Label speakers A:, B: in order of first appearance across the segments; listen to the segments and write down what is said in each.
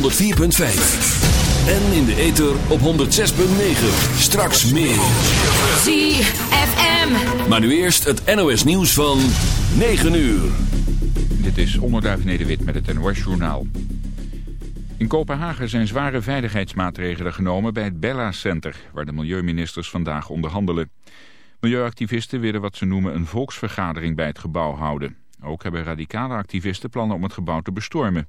A: 104.5. En in de ether op 106.9. Straks meer.
B: ZFM.
A: Maar nu eerst het NOS nieuws van 9 uur.
C: Dit is Onderduif Nederwit met het NOS Journaal. In Kopenhagen zijn zware veiligheidsmaatregelen genomen bij het Bella Center... waar de milieuministers vandaag onderhandelen. Milieuactivisten willen wat ze noemen een volksvergadering bij het gebouw houden. Ook hebben radicale activisten plannen om het gebouw te bestormen.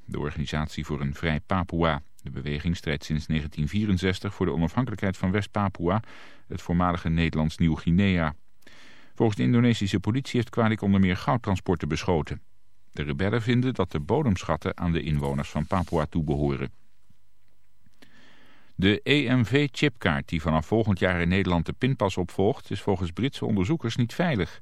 C: de Organisatie voor een Vrij Papua. De beweging strijdt sinds 1964 voor de onafhankelijkheid van West-Papua, het voormalige Nederlands Nieuw-Guinea. Volgens de Indonesische politie heeft Kwalik onder meer goudtransporten beschoten. De rebellen vinden dat de bodemschatten aan de inwoners van Papua toebehoren. De EMV-chipkaart die vanaf volgend jaar in Nederland de pinpas opvolgt... is volgens Britse onderzoekers niet veilig.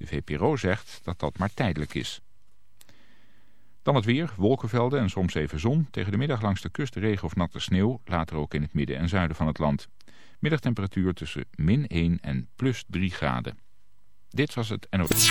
C: De VPRO zegt dat dat maar tijdelijk is. Dan het weer, wolkenvelden en soms even zon. Tegen de middag langs de kust regen of natte sneeuw. Later ook in het midden en zuiden van het land. Middagtemperatuur tussen min 1 en plus 3 graden. Dit was het NOS.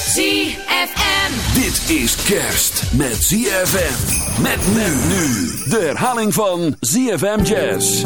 B: ZFM.
A: Dit is kerst met ZFM. Met men nu. De herhaling van ZFM Jazz.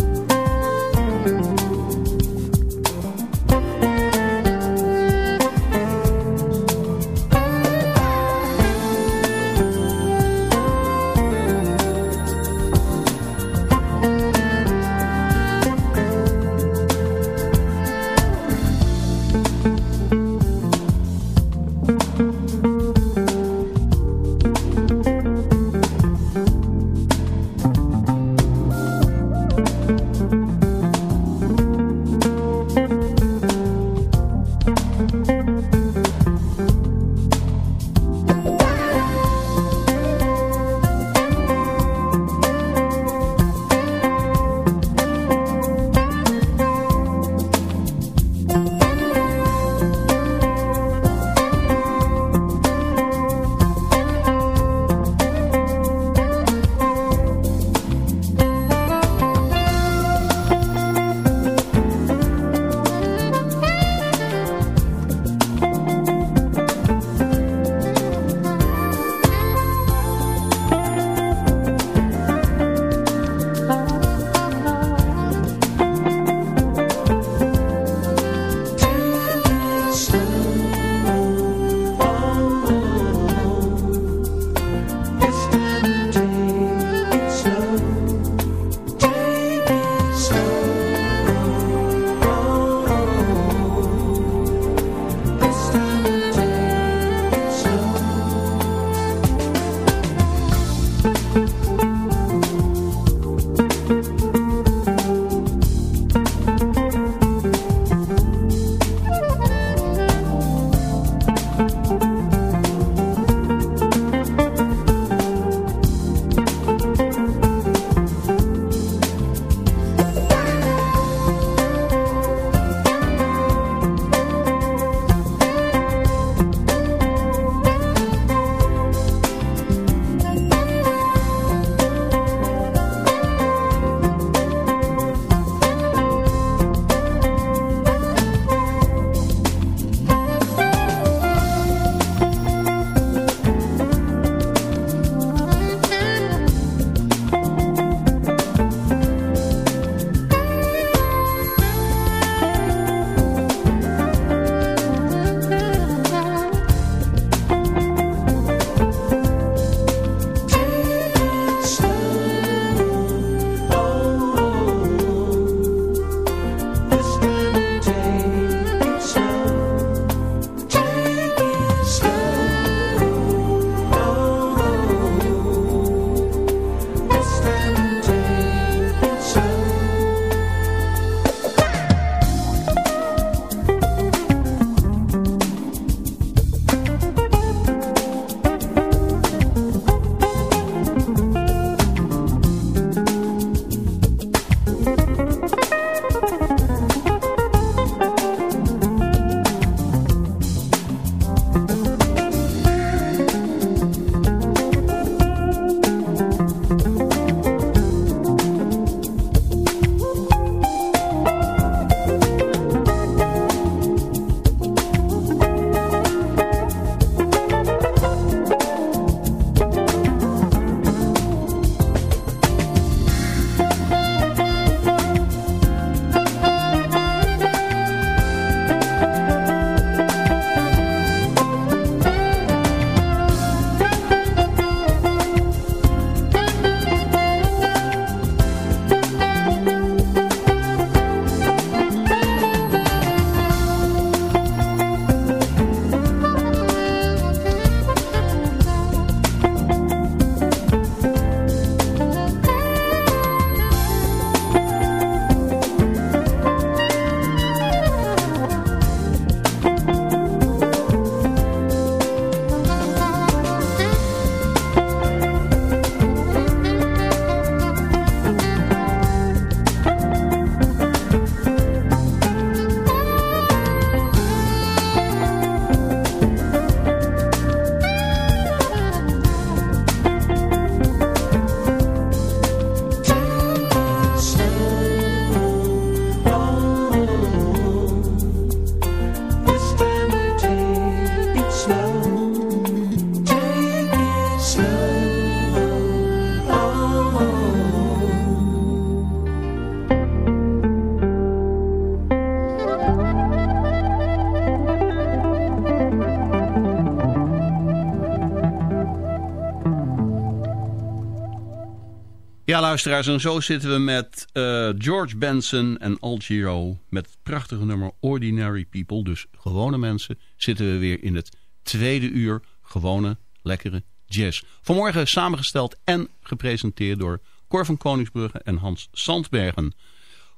D: Luisteraars, en zo zitten we met uh, George Benson en Al Giro met het prachtige nummer Ordinary People. Dus gewone mensen zitten we weer in het tweede uur gewone, lekkere jazz. Vanmorgen samengesteld en gepresenteerd door Cor van Koningsbrugge en Hans Sandbergen.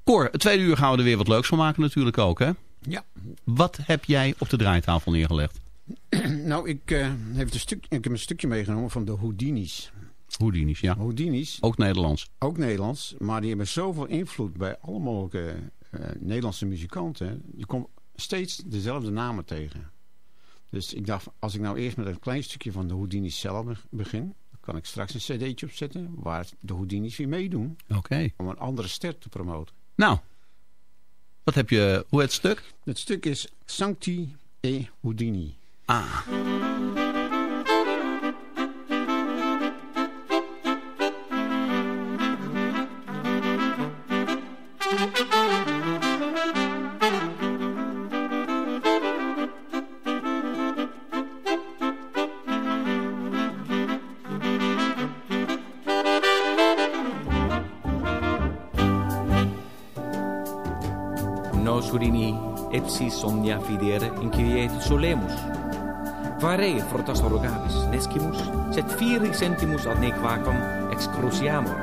D: Cor, het tweede uur gaan we er weer wat leuks van maken natuurlijk ook, hè?
E: Ja.
D: Wat heb jij op de draaitafel neergelegd?
E: nou, ik, uh, heb een stuk, ik heb een stukje meegenomen van de Houdini's.
D: Houdini's, ja.
E: Houdini's.
D: Ook Nederlands.
E: Ook Nederlands. Maar die hebben zoveel invloed bij alle mogelijke uh, Nederlandse muzikanten. Je komt steeds dezelfde namen tegen. Dus ik dacht, als ik nou eerst met een klein stukje van de Houdini's zelf begin... dan kan ik straks een cd'tje opzetten waar de Houdini's weer meedoen.
D: Oké.
E: Om een andere ster te promoten.
D: Nou, wat heb je, hoe het stuk?
E: Het stuk is Sancti e Houdini.
D: Ah.
F: nos Surini epsi somnia fidere in qui et solemus. Vare fortas rogavis nescimus, sed fieri sentimus ad nequacum excruciamur.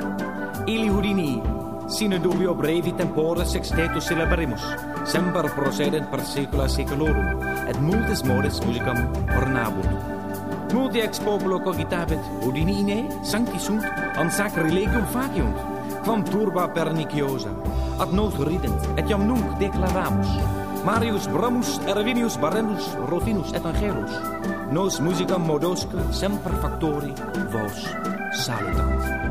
F: Ili urini sine dubio brevi tempore sextetus celebrimus, semper procedent per secula seculorum, et multis modis musicam ornabut. Multi ex populo cogitabit, hudini ine, sancti sunt, an sacrilegium faciunt, quam turba perniciosa, ad nos rident, et jam nunc declaramus. Marius Bramus, Erwinius Barenus, Rotinus et Angelus, nos musicam modosque semper factori vos salutant.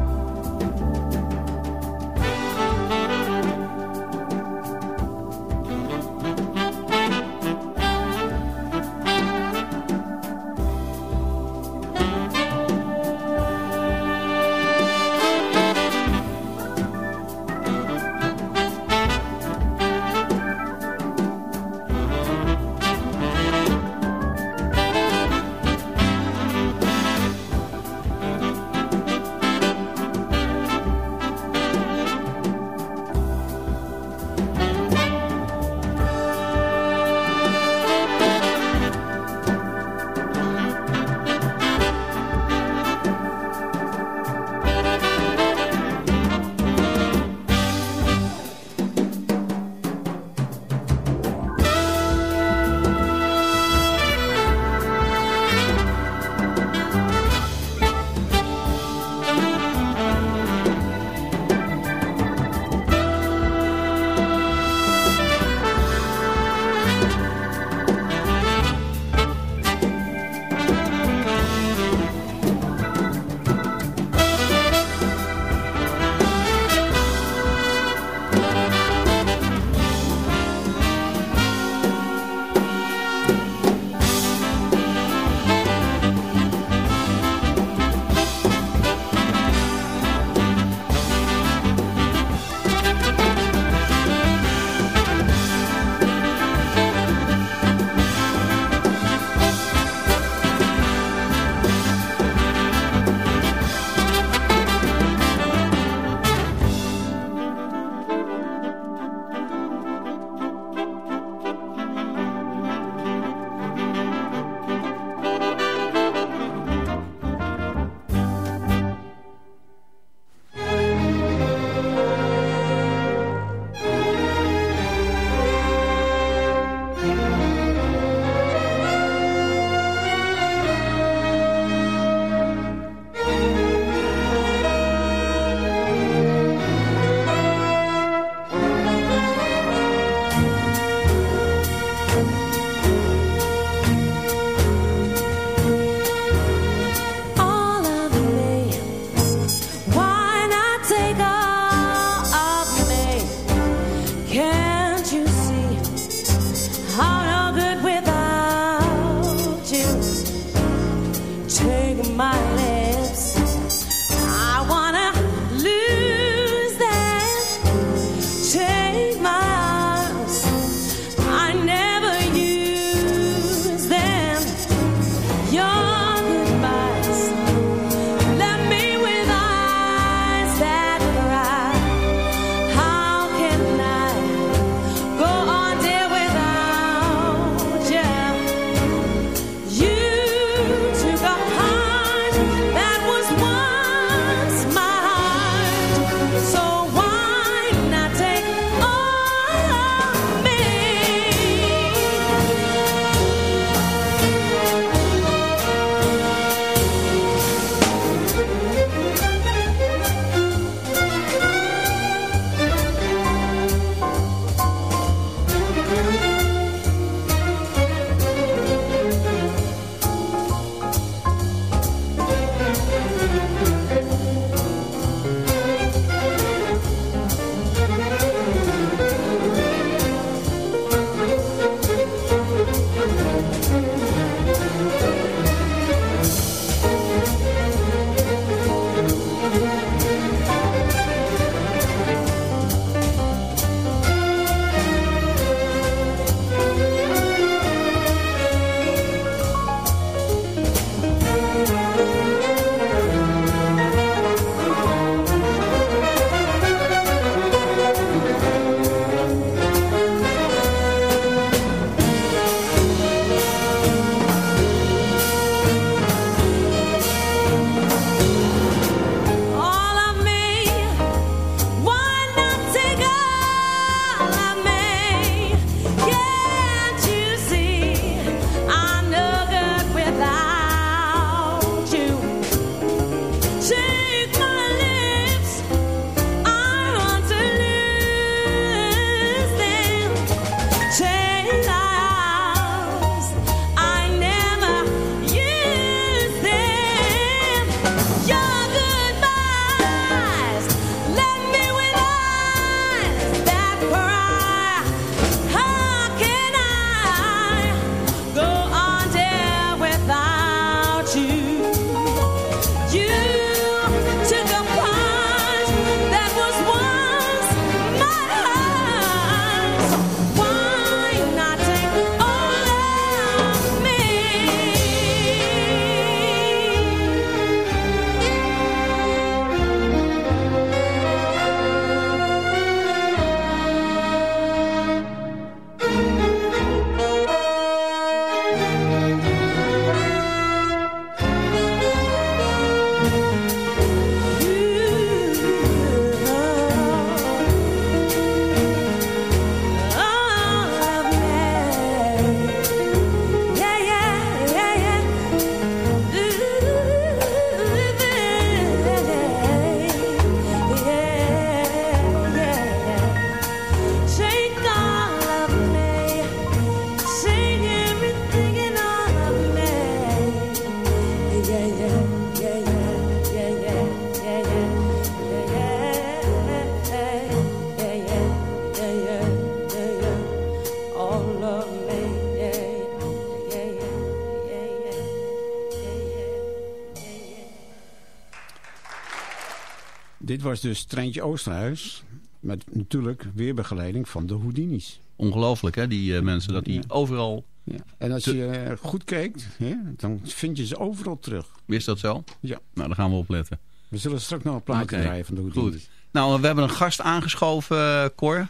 E: Dit was dus Treintje Oosterhuis. Met natuurlijk weerbegeleiding van de Houdini's.
D: Ongelooflijk hè, die eh, mensen. Dat die
E: Ja.
D: overal...
E: Ja. En als je eh, goed kijkt, hè, dan vind je ze overal terug.
D: Is dat zo?
E: Ja.
D: Nou, daar gaan we op letten.
E: We zullen straks nog een plaatje draaien van de Houdini's.
D: Goed. Nou, we hebben een gast aangeschoven, eh, Cor.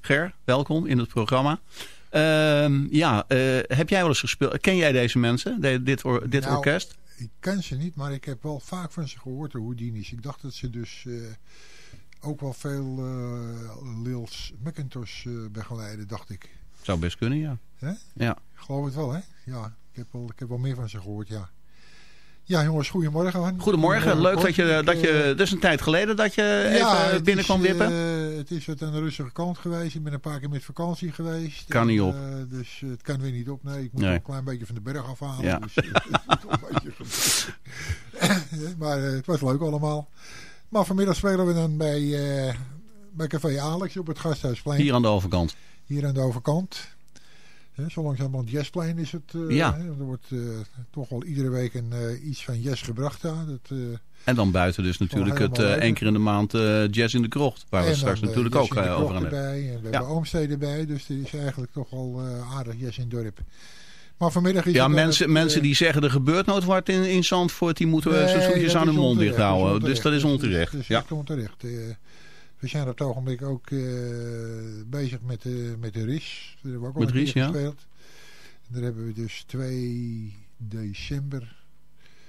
D: Ger, welkom in het programma. Ehm, ja, eh, heb jij wel eens gespeeld? Ken jij deze mensen, de- dit, or- dit
G: Nou,
D: orkest?
G: Ik ken ze niet, maar ik heb wel vaak van ze gehoord, de Houdini's. Ik dacht dat ze dus eh, ook wel veel eh Lils McIntosh eh, begeleiden, dacht ik.
D: Zou best kunnen, ja.
G: Hè?
D: Ja.
G: Ik geloof het wel, hè? Ja, ik heb wel, ik heb wel meer van ze gehoord, ja. Ja, jongens, goedemorgen.
D: Goedemorgen, leuk
G: Cor.
D: dat je, dat je...
G: eh,
D: is een tijd geleden dat je
G: ja,
D: even binnen kwam wippen.
G: eh, het is wat aan de rustige kant geweest. Ik ben een paar keer met vakantie geweest.
D: Kan
G: En,
D: niet op.
G: eh, dus eh, het kan weer niet op. Nee, ik moet
D: Nee.
G: een klein beetje van de berg afhalen.
D: Ja.
G: Dus, eh, een maar eh, het was leuk allemaal. Maar vanmiddag spelen we dan bij, eh, bij Café Alex op het Gasthuisplein.
D: Hier aan de overkant.
G: Hier aan de overkant. Hè, zo langzamerhand jazzplein is het. eh,
D: Ja.
G: hè, er wordt eh, toch wel iedere week een, eh, iets van jazz gebracht daar. Dat,
D: En dan buiten dus natuurlijk het één keer in de maand Jazz in de Krocht. Waar we straks natuurlijk ook over gaan hebben.
G: erbij. En we
D: Ja.
G: hebben Oomstede erbij. Dus er is eigenlijk toch wel aardig jazz in dorp. Maar vanmiddag is
D: Ja, mensen,
G: het,
D: mensen die zeggen er gebeurt nooit wat in, in Zandvoort, die moeten
G: nee,
D: nee, zijn zoetjes aan hun mond dicht houden. Dus dat is
G: onterecht. Dat is
D: Ja.
G: echt onterecht. Eh, we zijn op het ogenblik ook eh, bezig met, de met de RIS. Daar hebben we ook al keer
D: RIS, ja.
G: gespeeld. En daar hebben we dus 2 december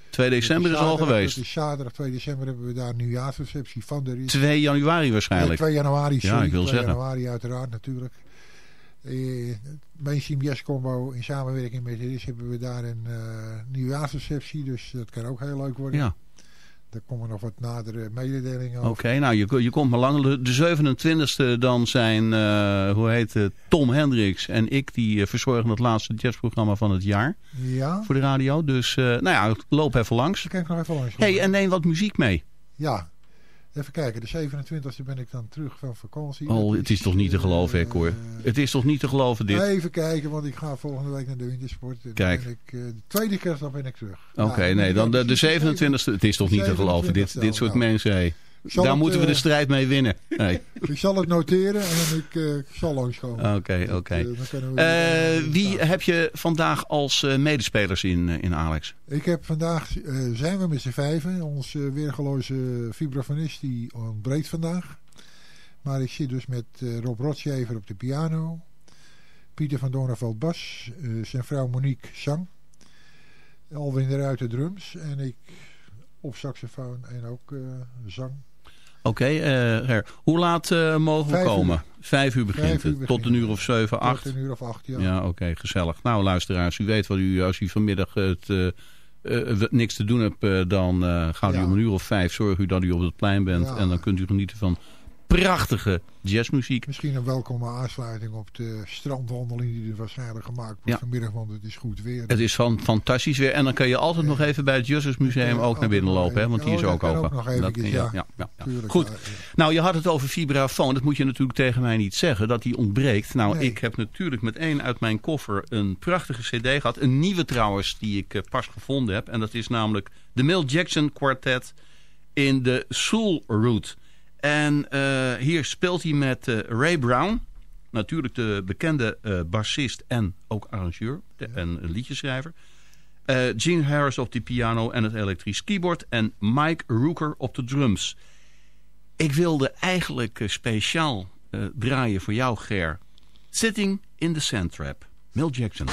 D: 2 december is al geweest.
G: Is zaterdag 2 december hebben we daar een nieuwjaarsreceptie van de RIS.
D: 2 januari
G: Ja,
D: waarschijnlijk.
G: 2 januari,
D: Ja, ik wil
G: 2
D: zeggen.
G: januari uiteraard natuurlijk. Eh, Mainstream Combo in samenwerking met RIS hebben we daar een eh nieuwjaarsreceptie. Dus dat kan ook heel leuk worden.
D: Ja.
G: Daar komen nog wat nadere mededelingen
D: Oké,
G: over.
D: nou je, je komt maar lang. De- De 27e dan zijn, eh, hoe heet het, Tom Hendricks en ik die eh, verzorgen het laatste jazzprogramma van het jaar
G: Ja,
D: voor de radio. Dus eh, nou ja, loop even langs.
G: ik nog even langs.
D: hey, en neem wat muziek mee.
G: Ja, even kijken. De 27e ben ik dan terug van vakantie.
D: Oh, het is toch niet te geloven, hè,
G: eh,
D: Cor? Het is toch niet te geloven dit?
G: Even kijken, want ik ga volgende week naar de wintersport.
D: Kijk.
G: Ik, eh, de tweede kerstdag ben ik terug.
D: Oké,
G: Nou,
D: nee, dan de, de
G: precies
D: 27e. Het is toch niet te geloven, dit,
G: 27e,
D: dit soort
G: nou.
D: mensen. Hey. Daar
G: het,
D: moeten we de
G: eh,
D: strijd mee winnen. Nee.
G: Ik zal het noteren en ik eh, zal langskomen.
D: Oké, oké.
G: eh,
D: wie heb je vandaag als medespelers in, in Alex?
G: Ik heb vandaag, zijn we met z'n vijven. Ons eh, weergeloze vibrafonist die ontbreekt vandaag. Maar ik zit dus met Rob Rotsjever op de piano. Pieter van Doornveld bas. zijn vrouw Monique zang. Alwin de Ruiter drums. En ik op saxofoon en ook zang.
D: Oké, eh, Ger. Hoe laat eh, mogen we
G: uur.
D: komen? Vijf uur begint
G: Vijf uur
D: het. Tot een uur of zeven, acht.
G: Tot een uur of acht, ja.
D: Ja, oké, gezellig. Nou, luisteraars, u weet wat u, als u vanmiddag het, eh, eh, niks te doen hebt, eh, dan eh gaat u om een uur of vijf zorgen u dat u op het plein bent.
G: Ja.
D: En dan kunt u genieten van prachtige jazzmuziek.
G: Misschien een welkome aansluiting op de strandwandeling die er waarschijnlijk gemaakt wordt
D: Ja.
G: vanmiddag, want het is goed weer.
D: Het is van, fantastisch weer. En dan kun je altijd nog even bij het Justice Museum
G: Ja,
D: ook naar binnen lopen. Hè, want die is
G: even.
D: ook
G: Oh, dat kan
D: open.
G: ook nog eventjes,
D: ja,
G: ja.
D: ja, ja, ja.
G: Tuurlijk,
D: Goed. Nou, je had het over vibrafoon. Dat moet je natuurlijk tegen mij niet zeggen, dat die ontbreekt. Nou,
G: Nee.
D: ik heb natuurlijk meteen uit mijn koffer een prachtige cd gehad. Een nieuwe trouwens, die ik eh, pas gevonden heb. En dat is namelijk de Mill Jackson Quartet in de Soul Route. En eh, hier speelt hij met eh, Ray Brown. Natuurlijk de bekende eh, bassist en ook arrangeur de- en liedjeschrijver. Gene Harris op de piano en het elektrisch keyboard. En Mike Rooker op de drums. Ik wilde eigenlijk speciaal draaien voor jou, Ger. Sitting in the Sand Trap. Mel Jackson.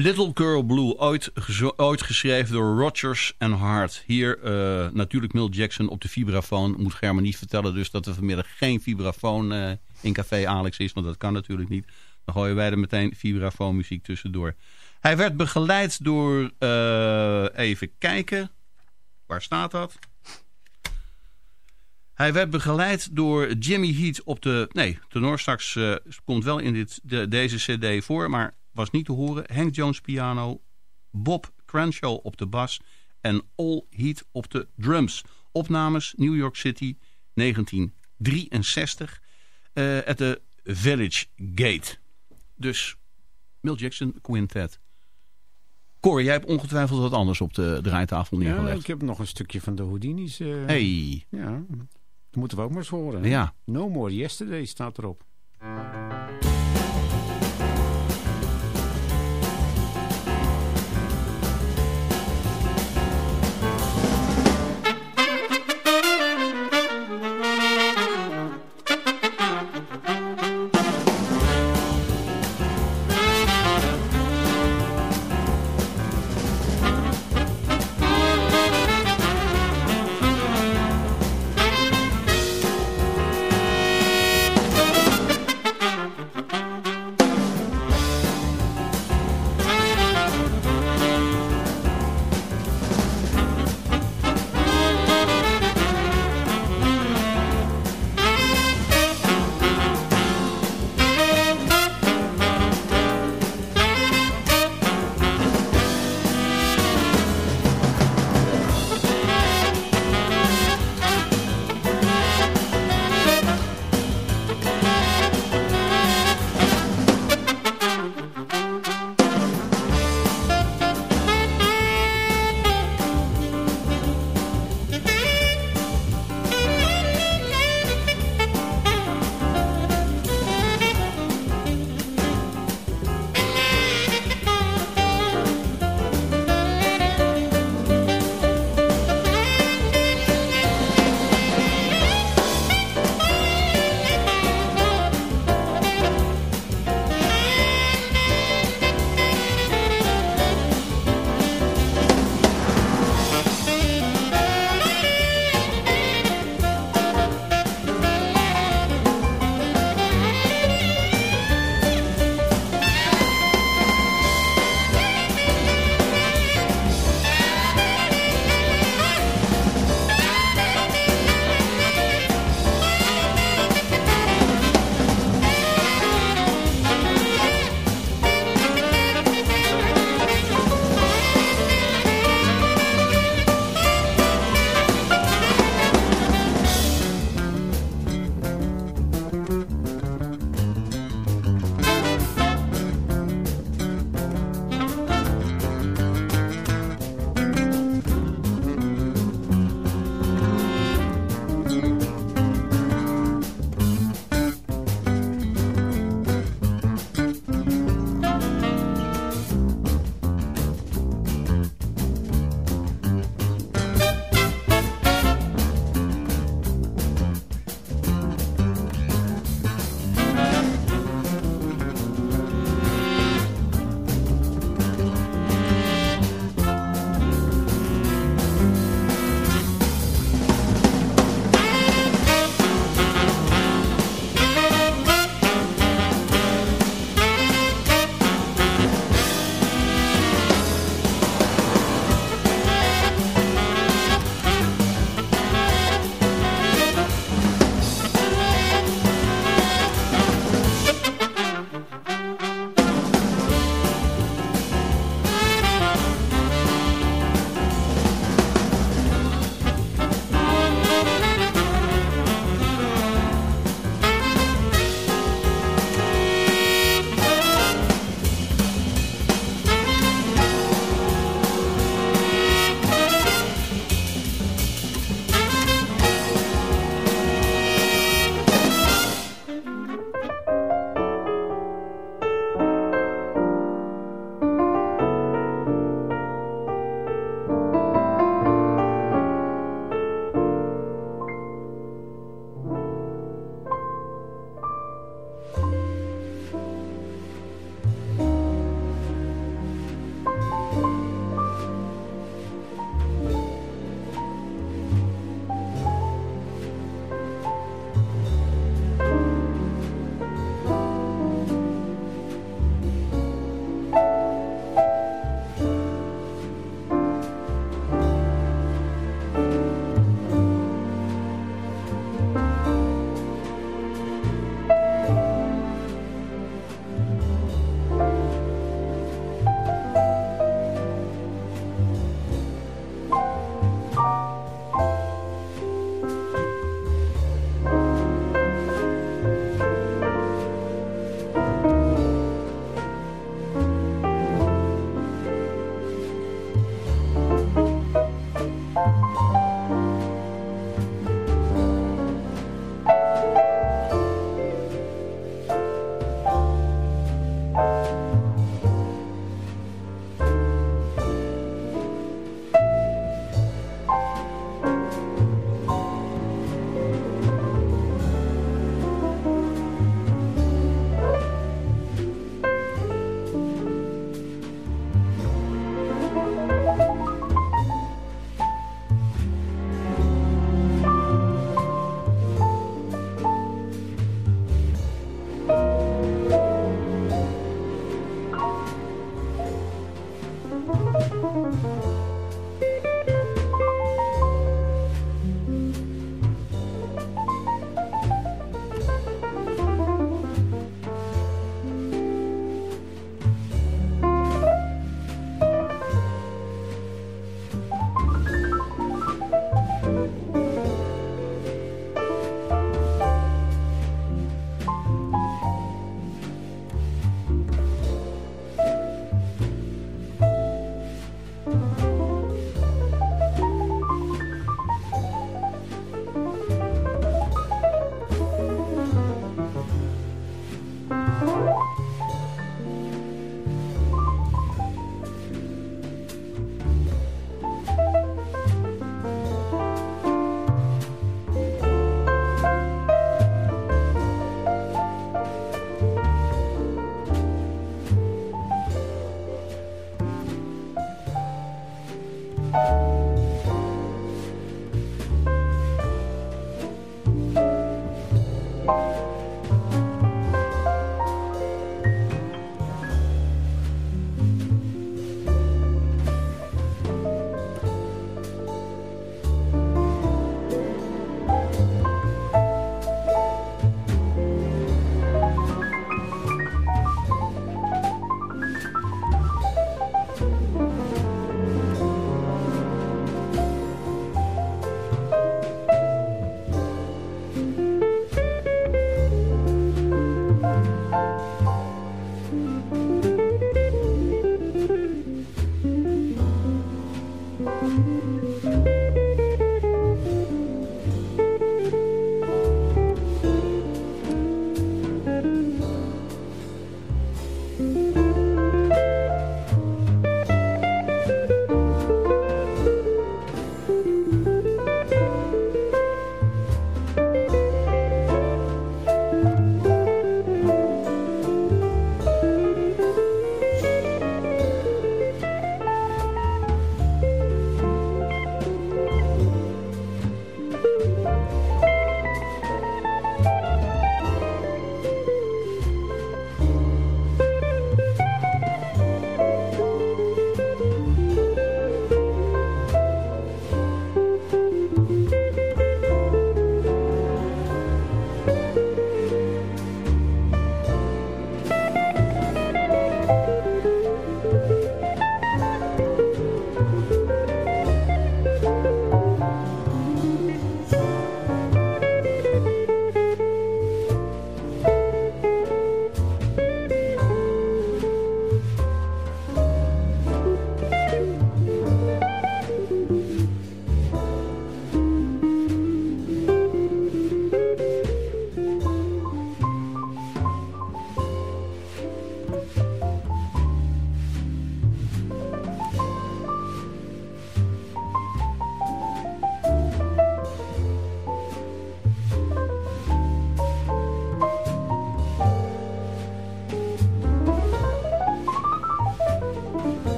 D: Little Girl Blue, ooit, geschreven door Rodgers en Hart. Hier uh, natuurlijk Mill Jackson op de vibrafoon. Moet Germen niet vertellen dus dat er vanmiddag geen vibrafoon uh, in Café Alex is. Want dat kan natuurlijk niet. Dan gooien wij er meteen vibrafoonmuziek tussendoor. Hij werd begeleid door, uh, even kijken, waar staat dat? Hij werd begeleid door Jimmy Heat op de... Nee, tenor uh, komt wel in dit, de, deze cd voor, maar was niet te horen. Hank Jones piano, Bob Crenshaw op de bas en All Heat op de drums. Opnames New York City 1963 uh, at de Village Gate. Dus Mill Jackson Quintet. Corey, jij hebt ongetwijfeld wat anders op de draaitafel neergelegd.
E: Ja, ik heb nog een stukje van de Houdini's. Uh,
D: hey.
E: Ja, dat moeten we ook maar eens horen.
D: Ja.
E: No More Yesterday staat erop.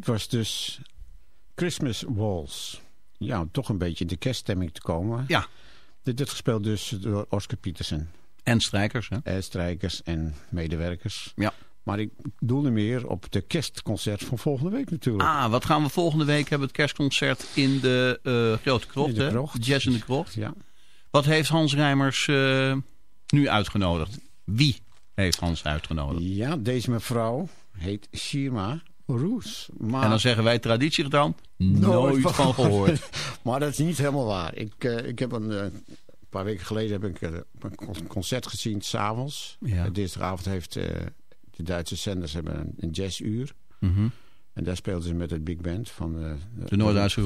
E: Dit was dus Christmas Walls. ja, toch een beetje in de kerststemming te komen.
D: Ja.
E: Dit wordt gespeeld dus door Oscar Petersen.
D: En strijkers, hè?
E: En strijkers en medewerkers.
D: Ja.
E: Maar ik doelde meer op de kerstconcert van volgende week natuurlijk.
D: Ah, wat gaan we volgende week hebben? Het kerstconcert in de eh, Grote Krocht,
E: de? Krocht.
D: Jazz in de Krocht.
E: Ja.
D: Wat heeft Hans Rijmers eh, nu uitgenodigd? Wie heeft Hans uitgenodigd?
E: Ja, deze mevrouw heet Shirma Roes. Maar...
D: En dan zeggen wij traditiegetrouw, nooit van gehoord.
E: maar dat is niet helemaal waar. Ik, eh, ik heb een, eh, een paar weken geleden heb ik eh, een con- concert gezien, s'avonds.
D: Ja.
E: Dinsdagavond heeft de Duitse zenders hebben een, een jazzuur.
D: Mhm.
E: En daar speelden ze met het big band van... eh,
D: De Noord-Duitse.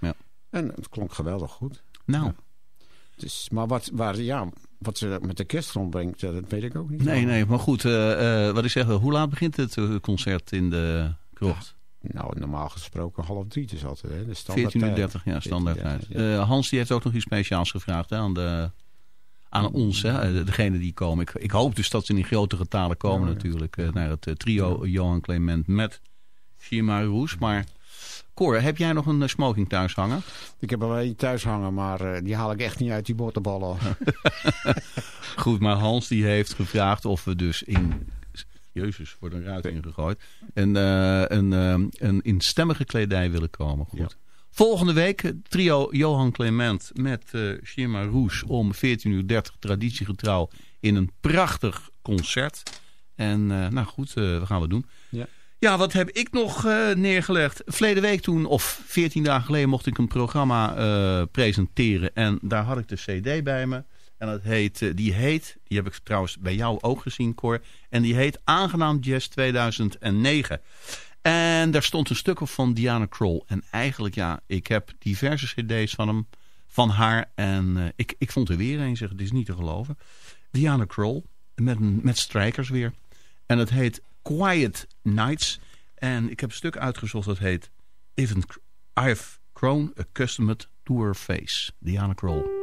D: Ja.
E: En het klonk geweldig goed.
D: Nou,
E: Dus, maar wat, waar, ja, wat ze met de kerst rondbrengt, dat weet ik ook niet.
D: nee, nee, maar goed. eh, eh, wat ik zeg, hoe laat begint het eh, concert in de krocht?
E: Nou, normaal gesproken half drie is altijd. Hè, de standaard
D: 14.30
E: tijd.
D: ja, standaard
E: 14:30,
D: tijd.
E: ja.
D: Hans die heeft ook nog iets speciaals gevraagd hè, aan, de, aan ons, hè, degene die komen. Ik, ik hoop dus dat ze in grote getalen komen
E: Ja,
D: natuurlijk. naar het trio Johan Clement met Shima Roes. Maar Cor, heb jij nog een eh, smoking thuis hangen?
E: Ik heb er wel een thuis hangen, maar eh, die haal ik echt niet uit die bottenballen.
D: Goed, maar Hans die heeft gevraagd of we dus in... Jezus, wordt een ruit ingegooid. Een, eh, een, eh, een in stemmige kledij willen komen. Goed.
E: Ja.
D: Volgende week trio Johan Clement met eh Shima Roes om 14.30 uur traditiegetrouw in een prachtig concert. En nou goed, eh, we gaan we doen.
E: Ja.
D: Ja, wat heb ik nog eh, neergelegd? Verleden week toen, of 14 dagen geleden, mocht ik een programma eh, presenteren. En daar had ik de cd bij me. En dat heet, eh, die heet, die heb ik trouwens bij jou ook gezien, Cor. En die heet Aangenaam Jazz 2009. En daar stond een stuk op van Diana Kroll. En eigenlijk, ja, ik heb diverse cd's van hem, van haar. En ik, ik vond er weer een, zeg, het is niet te geloven. Diana Kroll, met, met strijkers weer. En het heet Quiet Nights. En ik heb een stuk uitgezocht dat heet Even I've Grown Accustomed to Her Face. Diana Kroll.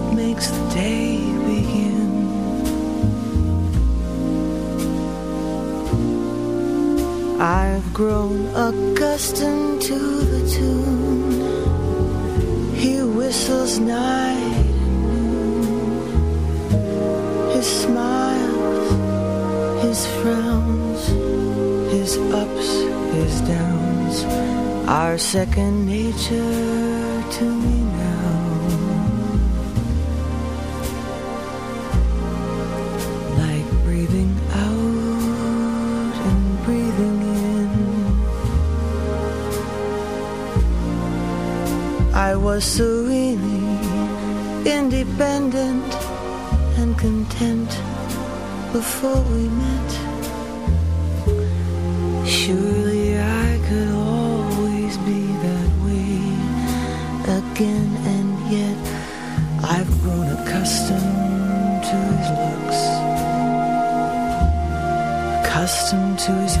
H: Almost makes the day begin. I've grown accustomed to the tune. He whistles night and noon. His smiles his frowns, his ups, his downs are second nature to me was serenely independent and content before we met. Surely I could always be that way again, and yet I've grown accustomed to his looks, accustomed to his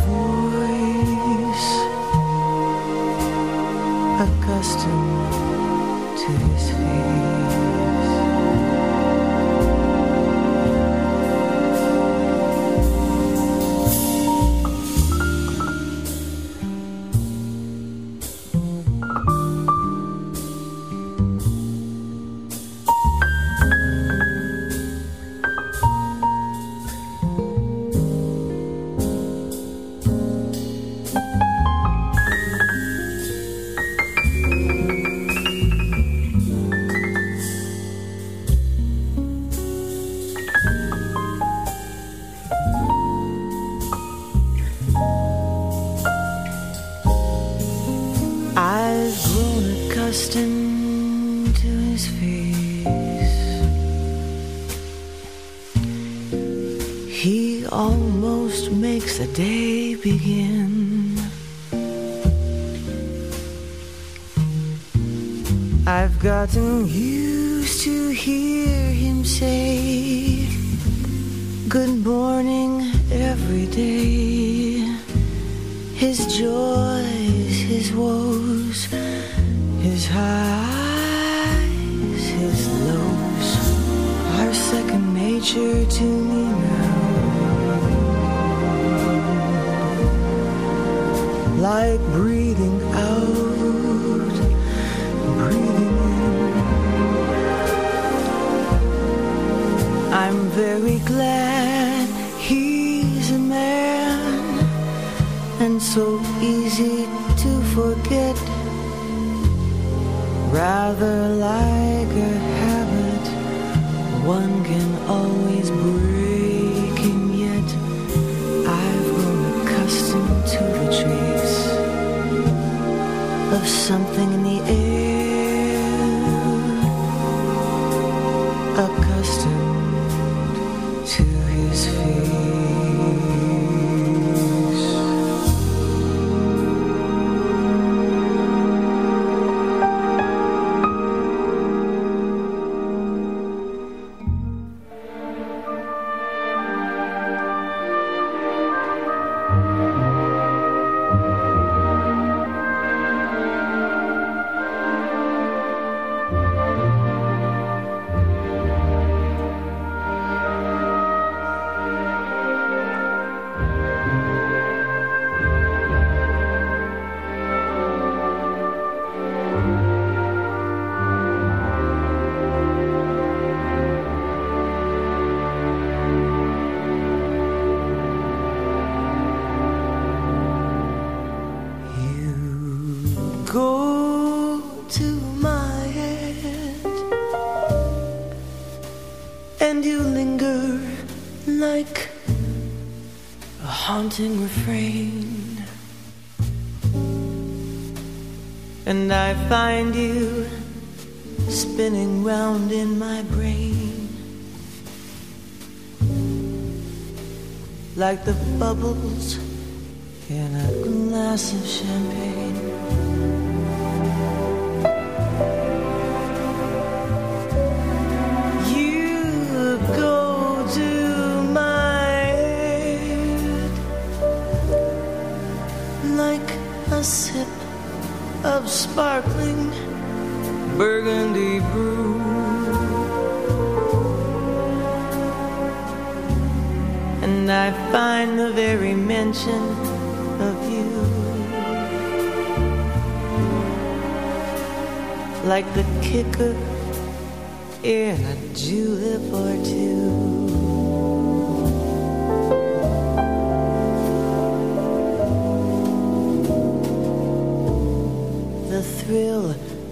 H: the day begin. Haunting refrain. And I find you spinning round in my brain. Like the bubbles in a glass of champagne sparkling burgundy brew. And I find the very mention of you like the kicker in a julep or two.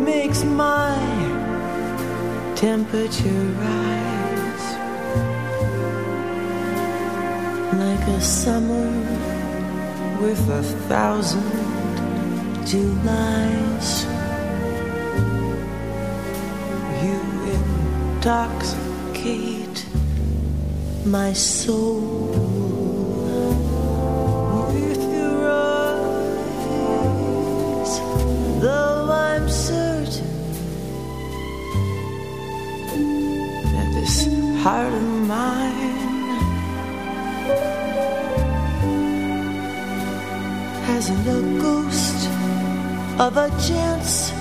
H: makes my temperature rise like a summer with a thousand Julys. You intoxicate my soul heart of mine hasn't a ghost of a chance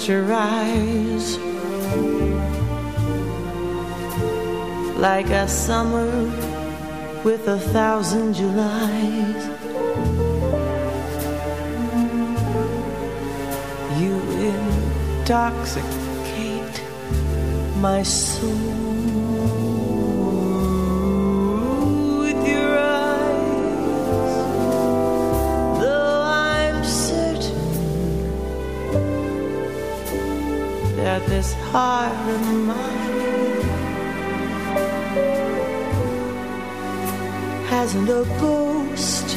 H: temperature rise like a summer with a thousand Julys. You intoxicate my soul this heart of mine hasn't a ghost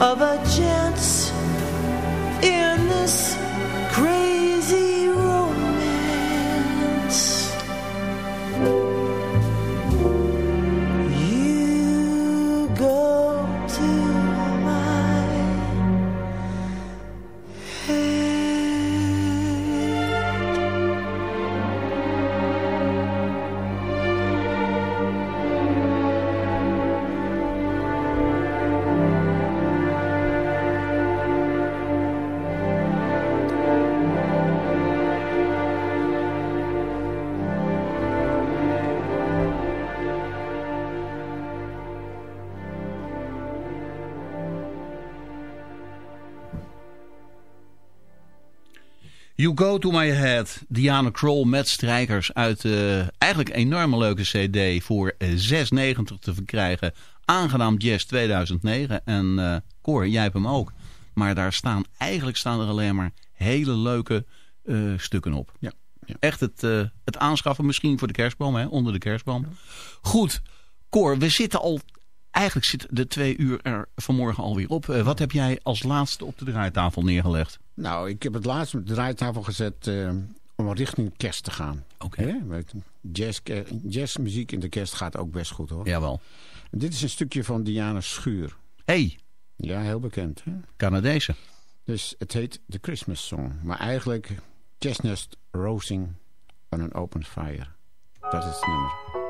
H: of a chance in this You Go To My
D: Head, Diana Kroll met strijkers uit uh, eigenlijk een enorme leuke cd voor 6,90 te verkrijgen. Aangenaam Jazz 2009 en uh, Cor, jij hebt hem ook. Maar daar staan, eigenlijk staan er alleen maar hele leuke uh, stukken op.
E: Ja, ja.
D: Echt het, het aanschaffen misschien voor de kerstboom, hè, onder de kerstboom. Goed, Cor, we zitten al Eigenlijk zit de twee uur er vanmorgen alweer op. Wat heb jij als laatste op de draaitafel neergelegd?
E: Nou, ik heb het laatste op de draaitafel gezet uh, om richting kerst te gaan.
D: Oké.
E: Okay. Jazz, jazzmuziek in de kerst gaat ook best goed hoor.
D: Jawel.
E: En dit is een stukje van Diana Schuur.
D: Hey.
E: Ja, heel bekend. Hè?
D: Canadese.
E: Dus het heet The Christmas Song. Maar eigenlijk Chestnut Roasting on an Open Fire. Dat is het nummer.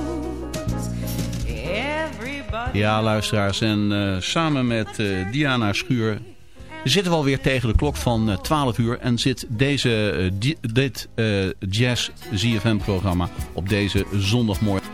D: Ja, luisteraars. En uh, samen met uh, Diana Schuur zitten we alweer tegen de klok van uh, 12 uur. En zit deze, di dit Jazz ZFM-programma op deze zondagmorgen.